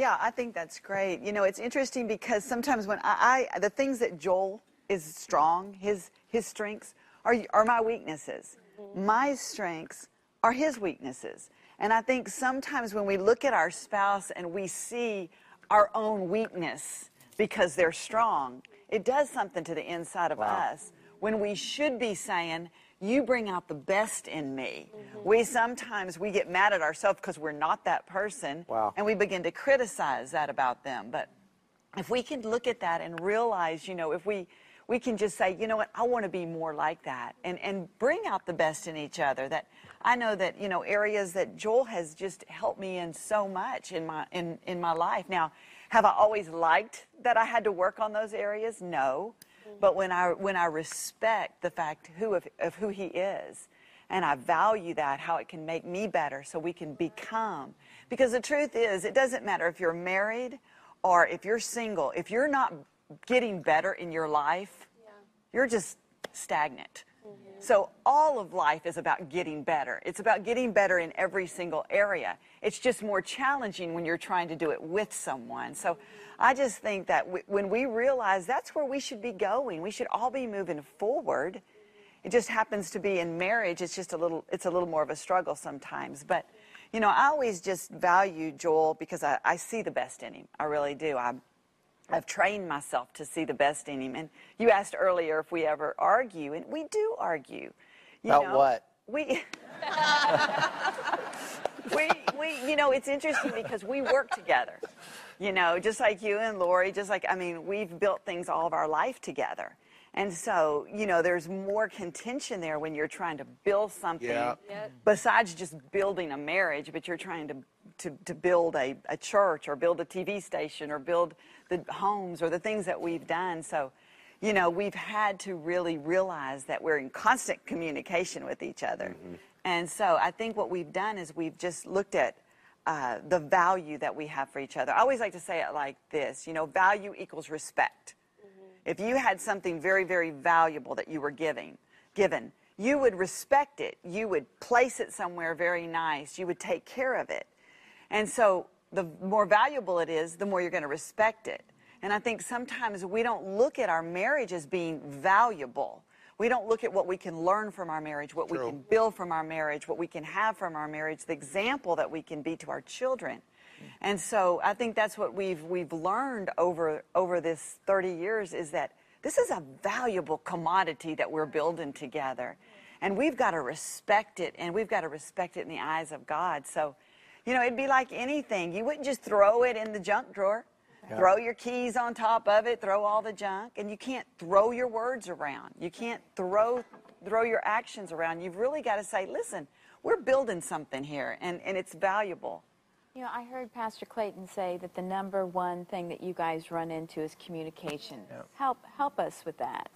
Yeah, I think that's great. You know, it's interesting because sometimes when I, I the things that Joel is strong, his his strengths are are my weaknesses. Mm-hmm. My strengths are his weaknesses. And I think sometimes when we look at our spouse and we see our own weakness because they're strong, it does something to the inside of us when we should be saying, you bring out the best in me. Mm-hmm. We sometimes we get mad at ourselves because we're not that person Wow. and we begin to criticize that about them. But if we can look at that and realize, you know, if we we can just say, you know what, I want to be more like that and and bring out the best in each other. That I know that, you know, areas that Joel has just helped me in so much in my in in my life. Now, have I always liked that I had to work on those areas? No. But when I when I respect the fact who of, of who he is, and I value that, how it can make me better, so we can become. Because the truth is, it doesn't matter if you're married or if you're single. If you're not getting better in your life, you're just stagnant. So all of life is about getting better. It's about getting better in every single area. It's just more challenging when you're trying to do it with someone. So I just think that when we realize that's where we should be going, we should all be moving forward. It just happens to be in marriage. It's just a little. It's a little more of a struggle sometimes. But you know, I always just value Joel because I, I see the best in him. I really do. I I've trained myself to see the best in him. And you asked earlier if we ever argue, and we do argue. You About know, what? We. we, we, you know, it's interesting because we work together. You know, just like you and Laurie, just like, I mean, we've built things all of our life together. And so, you know, there's more contention there when you're trying to build something Yeah. besides just building a marriage, but you're trying to, to, to build a, a church or build a TV station or build the homes or the things that we've done. So, you know, we've had to really realize that we're in constant communication with each other. And so I think what we've done is we've just looked at uh, the value that we have for each other. I always like to say it like this you know, value equals respect. If you had something very, very valuable that you were giving, given, you would respect it. You would place it somewhere very nice. You would take care of it. And so the more valuable it is, the more you're going to respect it. And I think sometimes we don't look at our marriage as being valuable. We don't look at what we can learn from our marriage, what we can build from our marriage, what we can have from our marriage, the example that we can be to our children. And so I think that's what we've we've learned over over this 30 years is that this is a valuable commodity that we're building together. And we've got to respect it and we've got to respect it in the eyes of God. So, you know, it'd be like anything. You wouldn't just throw it in the junk drawer. Throw your keys on top of it, throw all the junk, and you can't throw your words around. You can't throw throw your actions around. You've really got to say, listen, we're building something here and, and it's valuable. You know, I heard Pastor Clayton say that the number one thing that you guys run into is communication. Help help us with that.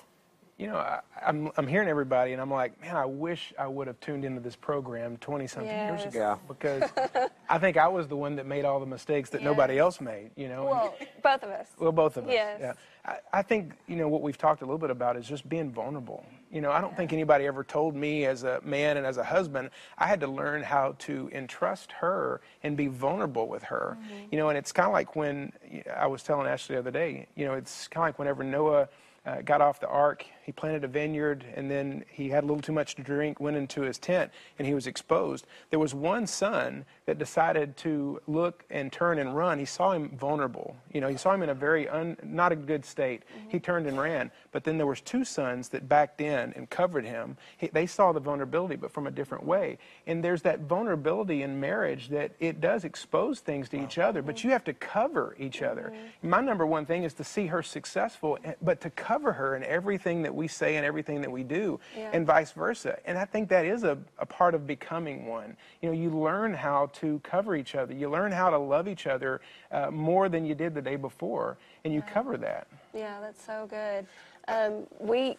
You know, I, I'm, I'm hearing everybody, and I'm like, man, I wish I would have tuned into this program 20 something years ago. Yeah. Because I think I was the one that made all the mistakes that nobody else made, you know? and- Well, both of us. Well, both of us. Yes. Yeah. I, I think, you know, what we've talked a little bit about is just being vulnerable. You know, I don't think anybody ever told me as a man and as a husband, I had to learn how to entrust her and be vulnerable with her. You know, and it's kind of like when I was telling Ashley the other day, you know, it's kind of like whenever Noah uh, got off the ark he planted a vineyard, and then he had a little too much to drink, went into his tent, and he was exposed. There was one son that decided to look and turn and run. He saw him vulnerable. You know, he saw him in a very un, not a good state. Mm-hmm. He turned and ran. But then there was two sons that backed in and covered him. He, they saw the vulnerability, but from a different way. And there's that vulnerability in marriage that it does expose things to each other, but you have to cover each other. Mm-hmm. My number one thing is to see her successful, eh, but to cover her in everything that we say and everything that we do, yeah. and vice versa. And I think that is a, a part of becoming one. You know, you learn how to cover each other. You learn how to love each other uh, more than you did the day before, and you cover that. Yeah, that's so good. Um, we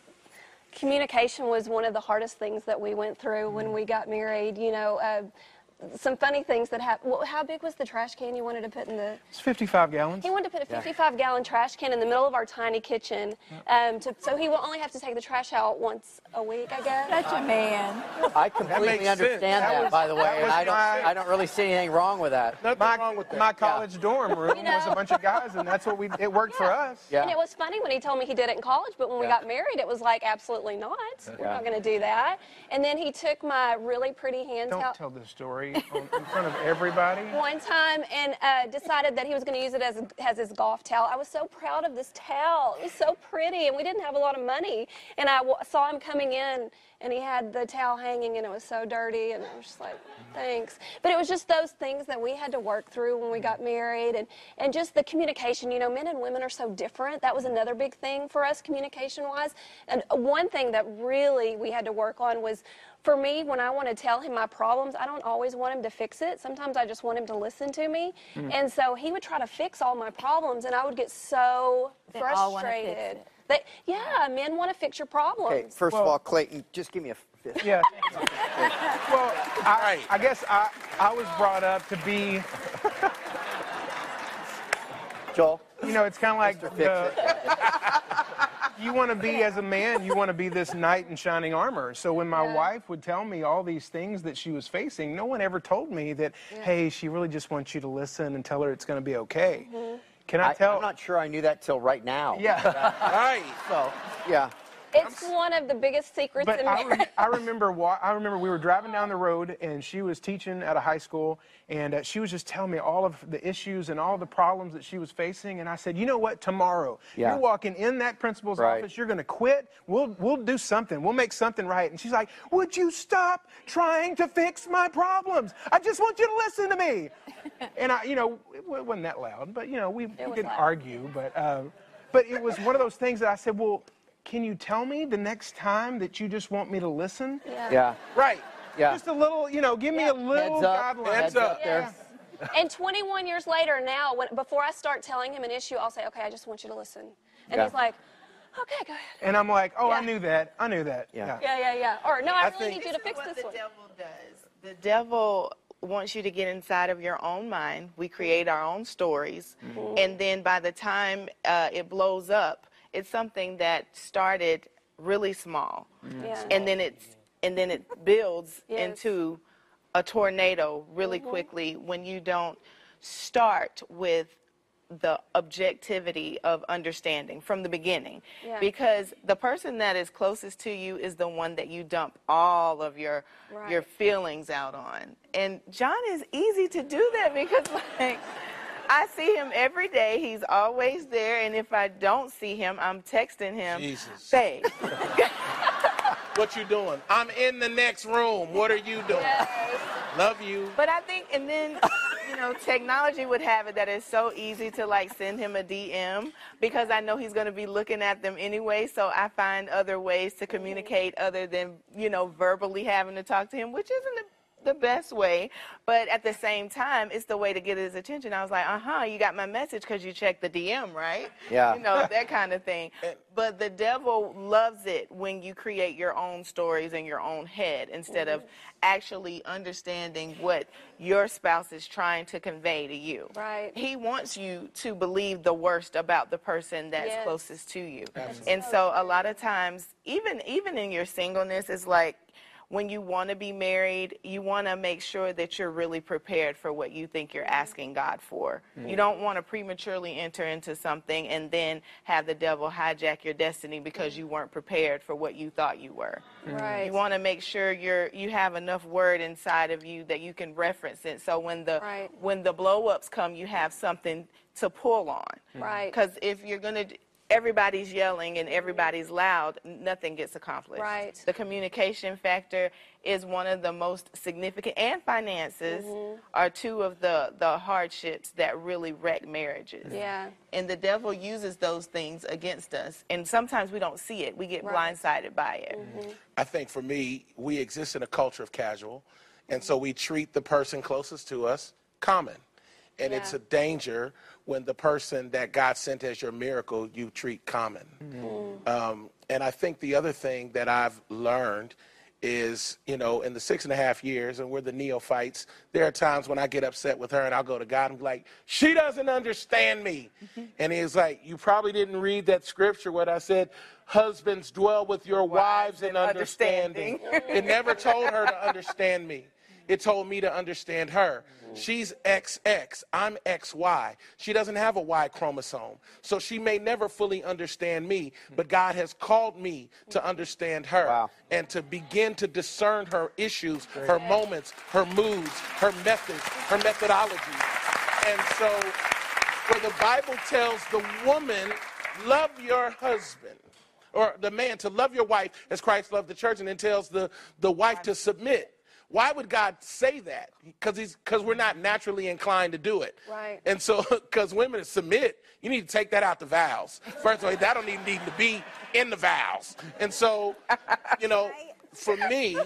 communication was one of the hardest things that we went through when we got married. You know. Uh, some funny things that happened. Well, how big was the trash can you wanted to put in the? It's 55 gallons. He wanted to put a 55 yeah. gallon trash can in the middle of our tiny kitchen, um, to, so he will only have to take the trash out once a week, I guess. Such a man. I completely understand that, that was, by the way, and I don't, my, I don't really see anything wrong with that. Nothing my, wrong with that. My college yeah. dorm room you know? was a bunch of guys, and that's what we. It worked yeah. for us. Yeah. And it was funny when he told me he did it in college, but when we got married, it was like absolutely not. We're not going to do that. And then he took my really pretty hand Don't tell this story on, in front of everybody. One time, and uh, decided that he was going to use it as, as his golf towel. I was so proud of this towel. It was so pretty, and we didn't have a lot of money. And I saw him coming in, and he had the towel hanging, and it was so dirty, and I was just like, thanks. But it was just those things that we had to work through when we got married, and, and just the communication. You know, men and women are so different. That was another big thing for us, communication-wise. And one thing that really we had to work on was for me, when I want to tell him my problems, I don't always want him to fix it. Sometimes I just want him to listen to me. Mm. And so he would try to fix all my problems, and I would get so they frustrated. They, yeah, men want to fix your problems. Okay, first well, of all, Clayton, just give me a fifth. Yeah. well, I, I guess I, I was brought up to be. Joel? You know, it's kind of like the, you want to be as a man, you want to be this knight in shining armor. So when my yeah. wife would tell me all these things that she was facing, no one ever told me that, yeah. hey, she really just wants you to listen and tell her it's going to be okay. Mm-hmm. Can I, I tell? I'm not sure I knew that till right now. Yeah. All right. So, yeah. It's one of the biggest secrets but in I, re- I remember wa- I remember we were driving down the road and she was teaching at a high school and uh, she was just telling me all of the issues and all the problems that she was facing and I said, "You know what? Tomorrow yeah. you're walking in that principal's right. office, you're going to quit. We'll we'll do something. We'll make something right." And she's like, "Would you stop trying to fix my problems? I just want you to listen to me." and I, you know, it, it wasn't that loud, but you know, we, we didn't loud. argue, but uh, but it was one of those things that I said, "Well, can you tell me the next time that you just want me to listen? Yeah. yeah. Right. Yeah. Just a little, you know, give me a little Heads up. guideline. Heads up there. and 21 years later, now, when, before I start telling him an issue, I'll say, okay, I just want you to listen. And yeah. he's like, okay, go ahead. And I'm like, oh, yeah. I knew that. I knew that. Yeah. Yeah, yeah, yeah. Or, no, I, I really need you to fix this one. the devil does. The devil wants you to get inside of your own mind. We create our own stories. Mm-hmm. And then by the time uh, it blows up, it's something that started really small, yeah. and then it's and then it builds yes. into a tornado really mm-hmm. quickly when you don't start with the objectivity of understanding from the beginning yeah. because the person that is closest to you is the one that you dump all of your right. your feelings out on and john is easy to do that because like I see him every day. He's always there. And if I don't see him, I'm texting him. Jesus. Babe. what you doing? I'm in the next room. What are you doing? Yes. Love you. But I think, and then, you know, technology would have it that it's so easy to like send him a DM because I know he's going to be looking at them anyway. So I find other ways to mm-hmm. communicate other than, you know, verbally having to talk to him, which isn't the best way, but at the same time, it's the way to get his attention. I was like, uh huh, you got my message because you checked the DM, right? Yeah. You know, that kind of thing. But the devil loves it when you create your own stories in your own head instead mm-hmm. of actually understanding what your spouse is trying to convey to you. Right. He wants you to believe the worst about the person that's yes. closest to you. Absolutely. And so a lot of times, even even in your singleness, it's like when you want to be married, you want to make sure that you're really prepared for what you think you're asking God for. Mm. You don't want to prematurely enter into something and then have the devil hijack your destiny because you weren't prepared for what you thought you were. Right. You want to make sure you're you have enough word inside of you that you can reference it. So when the Right. when the blow-ups come, you have something to pull on. Right. Because if you're going to everybody's yelling and everybody's loud, nothing gets accomplished. Right. The communication factor is one of the most significant, and finances Mm-hmm. are two of the, the hardships that really wreck marriages. Yeah. And the devil uses those things against us, and sometimes we don't see it. We get Right. blindsided by it. I think for me, we exist in a culture of casual, and so we treat the person closest to us common. And it's a danger when the person that God sent as your miracle you treat common. Um, and I think the other thing that I've learned is, you know, in the six and a half years, and we're the neophytes, there are times when I get upset with her and I'll go to God and be like, she doesn't understand me. And he's like, you probably didn't read that scripture what I said, husbands dwell with your wives in understanding. it never told her to understand me. It told me to understand her. She's XX, I'm XY. She doesn't have a Y chromosome. So she may never fully understand me, but God has called me to understand her and to begin to discern her issues, her moments, her moods, her methods, her methodology. And so, where the Bible tells the woman, love your husband, or the man to love your wife as Christ loved the church, and then tells the, the wife to submit. Why would God say that? Because he's because we're not naturally inclined to do it. Right. And so, because women submit, you need to take that out the vows. First of all, that don't even need to be in the vows. And so, you know, for me,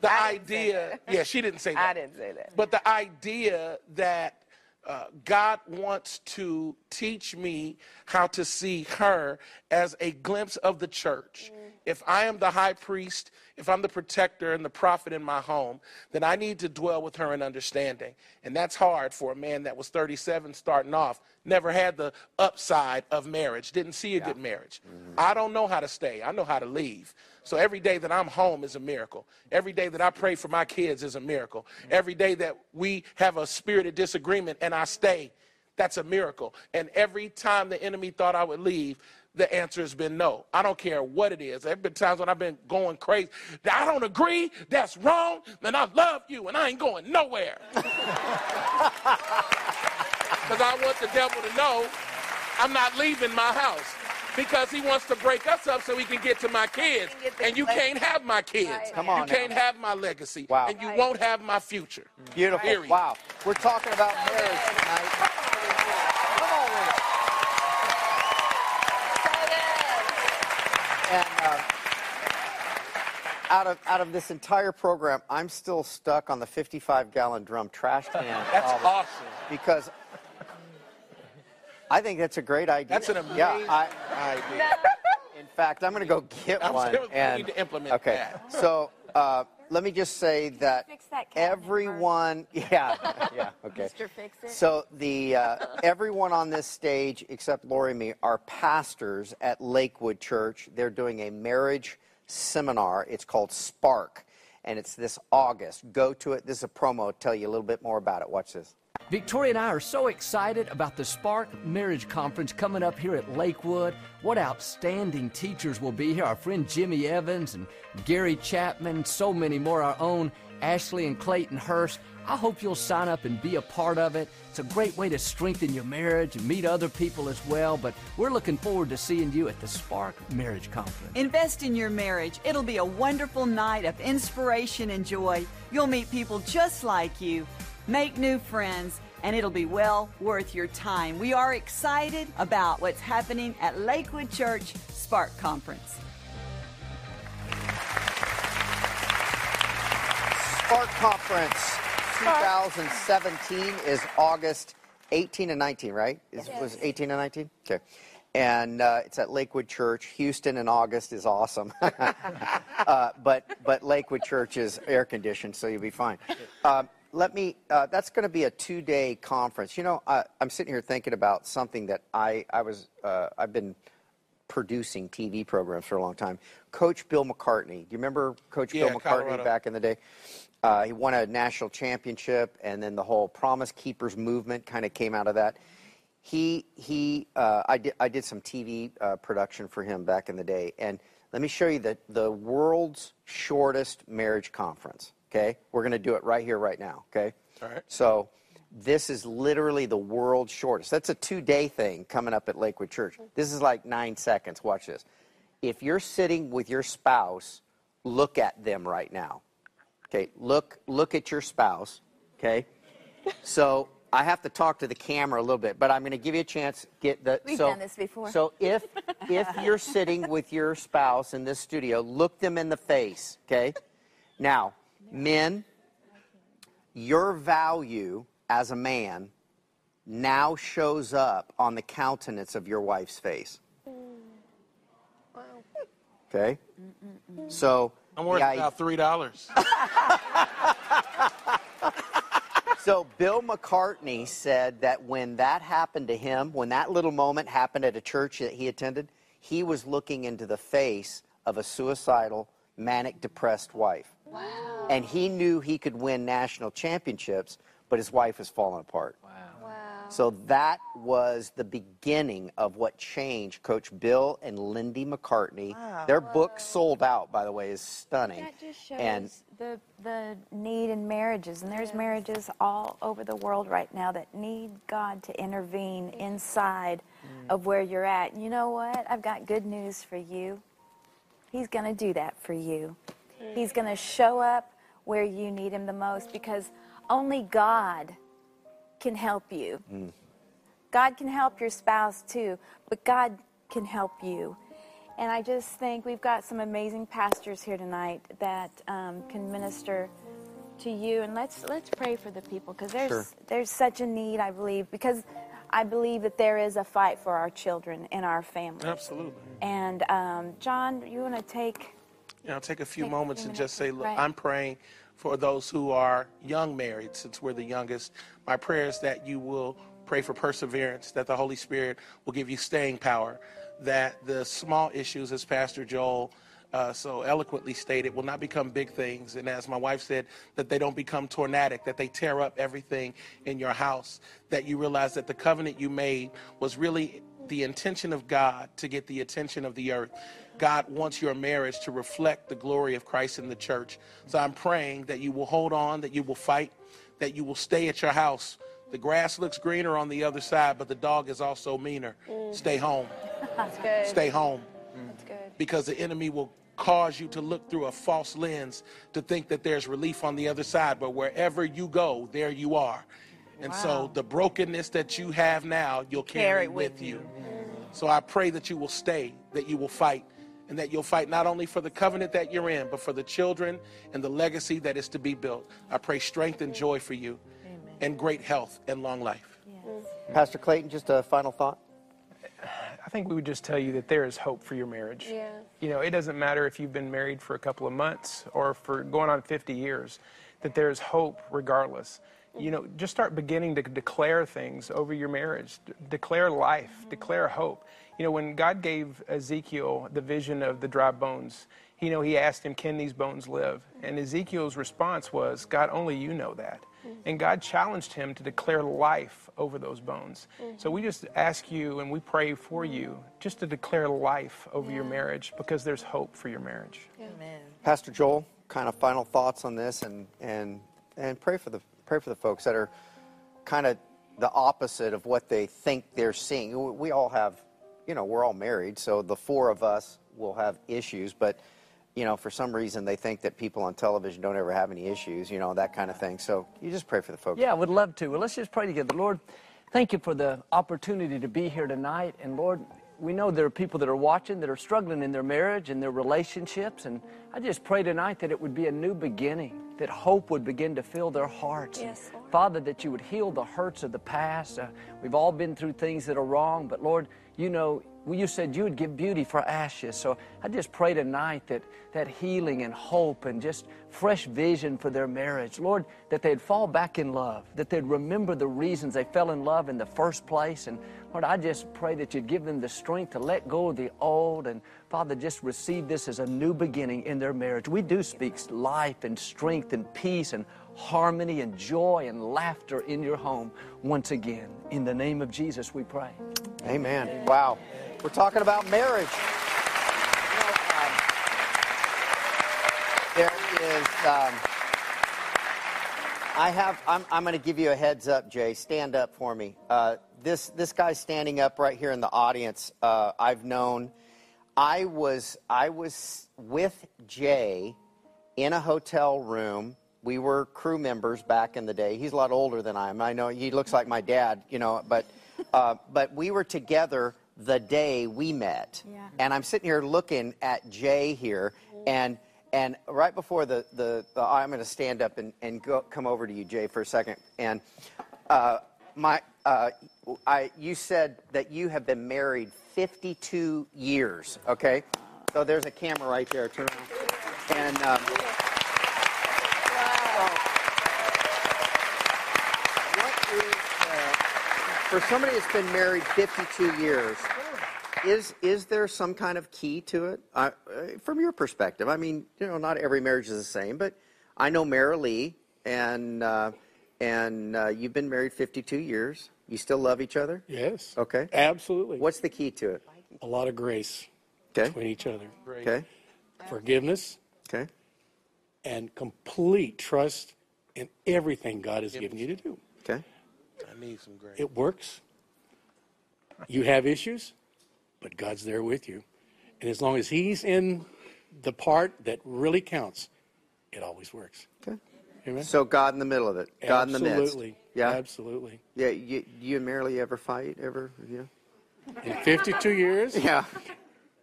the idea. Yeah, she didn't say that. I didn't say that. But the idea that uh, God wants to teach me how to see her as a glimpse of the church. If I am the high priest, if I'm the protector and the prophet in my home, then I need to dwell with her in understanding. And that's hard for a man that was 37 starting off, never had the upside of marriage, didn't see a good marriage. I don't know how to stay, I know how to leave. So every day that I'm home is a miracle. Every day that I pray for my kids is a miracle. Every day that we have a spirit of disagreement and I stay, that's a miracle. And every time the enemy thought I would leave, the answer has been no. I don't care what it is. There have been times when I've been going crazy. I don't agree. That's wrong. And I love you, and I ain't going nowhere. Because I want the devil to know I'm not leaving my house. Because he wants to break us up so he can get to my kids. And you can't have my kids. Right. Come on You can't have my legacy. Wow. And you won't have my future. Beautiful. Period. Wow. We're talking about marriage tonight. Come on with it. And uh, out of out of this entire program, I'm still stuck on the 55 gallon drum trash can. That's problem awesome. Because I think that's a great idea. That's an amazing yeah, I, idea. in fact, I'm going to go get I'm one. serious, and, need to implement okay, that. so uh, let me just say that Fix that everyone, yeah, yeah, okay. Mr. Fix It. So the uh, everyone on this stage except Laurie and me are pastors at Lakewood Church. They're doing a marriage seminar. It's called Spark, and it's this August. Go to it. This is a promo. Tell you a little bit more about it. Watch this. Victoria and I are so excited about the Spark Marriage Conference coming up here at Lakewood. What outstanding teachers will be here. Our friend Jimmy Evans and Gary Chapman, so many more. Our own Ashley and Clayton Hurst. I hope you'll sign up and be a part of it. It's a great way to strengthen your marriage and meet other people as well. But we're looking forward to seeing you at the Spark Marriage Conference. Invest in your marriage. It'll be a wonderful night of inspiration and joy. You'll meet people just like you, make new friends, and it'll be well worth your time. We are excited about what's happening at Lakewood Church Spark Conference. Spark Conference 2017 is August 18 and 19, right? Is, Was 18 and 19? Okay. And uh, it's at Lakewood Church. Houston in August is awesome. uh, but, but Lakewood Church is air conditioned, so you'll be fine. Um, let me, uh, that's going to be a two day conference. You know, I, I'm sitting here thinking about something that I, I was, uh, I've been producing TV programs for a long time. Coach Bill McCartney. Do you remember Coach Yeah, Bill McCartney Colorado. back in the day? Uh, he won a national championship, and then the whole Promise Keepers movement kind of came out of that. He he. Uh, I did I did some TV uh, production for him back in the day, and let me show you the the world's shortest marriage conference. Okay, we're going to do it right here, right now. Okay. All right. So this is literally the world's shortest. That's a two day thing coming up at Lakewood Church. This is like nine seconds. Watch this. If you're sitting with your spouse, look at them right now. Okay, look look at your spouse. Okay, so I have to talk to the camera a little bit, but I'm going to give you a chance. Get the We've so, done this before. So if if you're sitting with your spouse in this studio, look them in the face. Okay, now men, your value as a man now shows up on the countenance of your wife's face. Okay, so I'm worth the i- about three dollars. So Bill McCartney said that when that happened to him, when that little moment happened at a church that he attended, he was looking into the face of a suicidal, manic depressed wife. Wow. And he knew he could win national championships, but his wife was falling apart. Wow. wow. So that was the beginning of what changed Coach Bill and Lyndi McCartney. Wow. Their book sold out, by the way, is stunning. That just shows and the the need in marriages, and there's marriages all over the world right now that need God to intervene inside mm. of where you're at. You know what? I've got good news for you. He's going to do that for you. He's going to show up where you need him the most because only God can help you. God can help your spouse too, but God can help you. And I just think we've got some amazing pastors here tonight that um, can minister to you. And let's let's pray for the people because there's Sure. there's such a need, I believe, because I believe that there is a fight for our children and our families. Absolutely. And um, John, you want to take? You know, take a few Take a moments few and just say, look, Right. I'm praying for those who are young married, since we're the youngest. My prayer is that you will pray for perseverance, that the Holy Spirit will give you staying power, that the small issues, as Pastor Joel uh, so eloquently stated, will not become big things. And as my wife said, that they don't become tornadic, that they tear up everything in your house, that you realize that the covenant you made was really the intention of God to get the attention of the earth. God wants your marriage to reflect the glory of Christ in the church. So I'm praying that you will hold on, that you will fight, that you will stay at your house. The grass looks greener on the other side, but the dog is also meaner. Mm. Stay home. That's good. Stay home. That's good. Because the enemy will cause you to look through a false lens to think that there's relief on the other side. But wherever you go, there you are. And so the brokenness that you have now, you'll carry, with you. So I pray that you will stay, that you will fight, and that you'll fight not only for the covenant that you're in, but for the children and the legacy that is to be built. I pray strength and joy for you, and great health and long life. Pastor Clayton, just a final thought. I think we would just tell you that there is hope for your marriage. Yeah. You know, it doesn't matter if you've been married for a couple of months or for going on 50 years, that there is hope regardless. You know, just start beginning to declare things over your marriage, D- declare life, declare hope. You know, when God gave Ezekiel the vision of the dry bones, you know, he asked him, Can these bones live? And Ezekiel's response was, God, only you know that. Mm-hmm. And God challenged him to declare life over those bones. Mm-hmm. So we just ask you and we pray for mm-hmm. you just to declare life over your marriage because there's hope for your marriage. Amen. Pastor Joel, kind of final thoughts on this, and and and pray for the pray for the folks that are kind of the opposite of what they think they're seeing. We- all have, you know, we're all married, so the four of us will have issues, but you know, for some reason they think that people on television don't ever have any issues, you know, that kind of thing. So you just pray for the folks. Yeah, I would love to. Well, let's just pray together. Lord, thank you for the opportunity to be here tonight. And Lord, we know there are people that are watching that are struggling in their marriage and their relationships. And I just pray tonight that it would be a new beginning, that hope would begin to fill their hearts. Yes. Father, that you would heal the hurts of the past. Uh, we've all been through things that are wrong, but Lord, you know you said you would give beauty for ashes. So I just pray tonight that, that healing and hope and just fresh vision for their marriage. Lord, that they'd fall back in love, that they'd remember the reasons they fell in love in the first place. And Lord, I just pray that you'd give them the strength to let go of the old and, Father, just receive this as a new beginning in their marriage. We do speak life and strength and peace and harmony and joy and laughter in your home once again. In the name of Jesus, we pray. Amen. Wow. We're talking about marriage. You know, um, there is. Um, I have. I'm, I'm going to give you a heads up, Jay. Stand up for me. Uh, this this guy standing up right here in the audience. Uh, I've known. I was I was with Jay in a hotel room. We were crew members back in the day. He's a lot older than I am. I know he looks like my dad, you know, but uh, but we were together the day we met. Yeah. And I'm sitting here looking at Jay here, and and right before the the, the I'm going to stand up and and go, come over to you, Jay, for a second. And uh, my uh, I you said that you have been married 52 years. Okay, so there's a camera right there. Turn around. And. Um, what is, uh, for somebody that's been married 52 years, is is there some kind of key to it uh, uh, from your perspective? I mean, you know, not every marriage is the same, but I know Mara Lee, and uh, and uh, you've been married 52 years. You still love each other? Yes. Okay. Absolutely. What's the key to it? A lot of grace Okay. between each other. Okay. Forgiveness. Okay. And complete trust in everything God has given you to do. Okay. I need some grace. It works. You have issues, but God's there with you. And as long as He's in the part that really counts, it always works. Okay. Amen? So God in the middle of it. God in the midst. Absolutely. Yeah. Absolutely. Yeah. You, you and Marilee ever fight? Ever? Yeah. In 52 years? Yeah.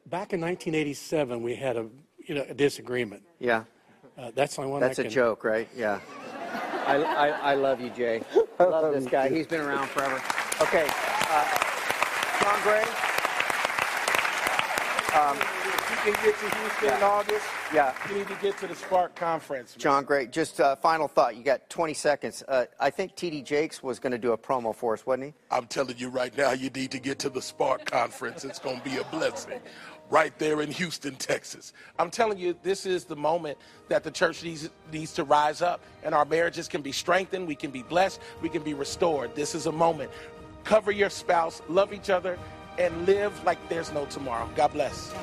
Back in 1987, we had a, you know, a disagreement. Yeah. Uh, that's the only one That's I a can, joke, right? Yeah. I, I, I love you, Jay. I love this guy. He's been around forever. Okay. Uh, John Gray? Um, If you can get to Houston in Yeah. August, Yeah. you need to get to the Spark Conference. John Gray, just uh, final thought. You got 20 seconds. Uh, I think TD Jakes was going to do a promo for us, wasn't he? I'm telling you right now, you need to get to the Spark Conference. It's going to be a blessing. Right there in Houston, Texas. I'm telling you, this is the moment that the church needs, needs to rise up and our marriages can be strengthened, we can be blessed, we can be restored. This is a moment. Cover your spouse, love each other, and live like there's no tomorrow. God bless.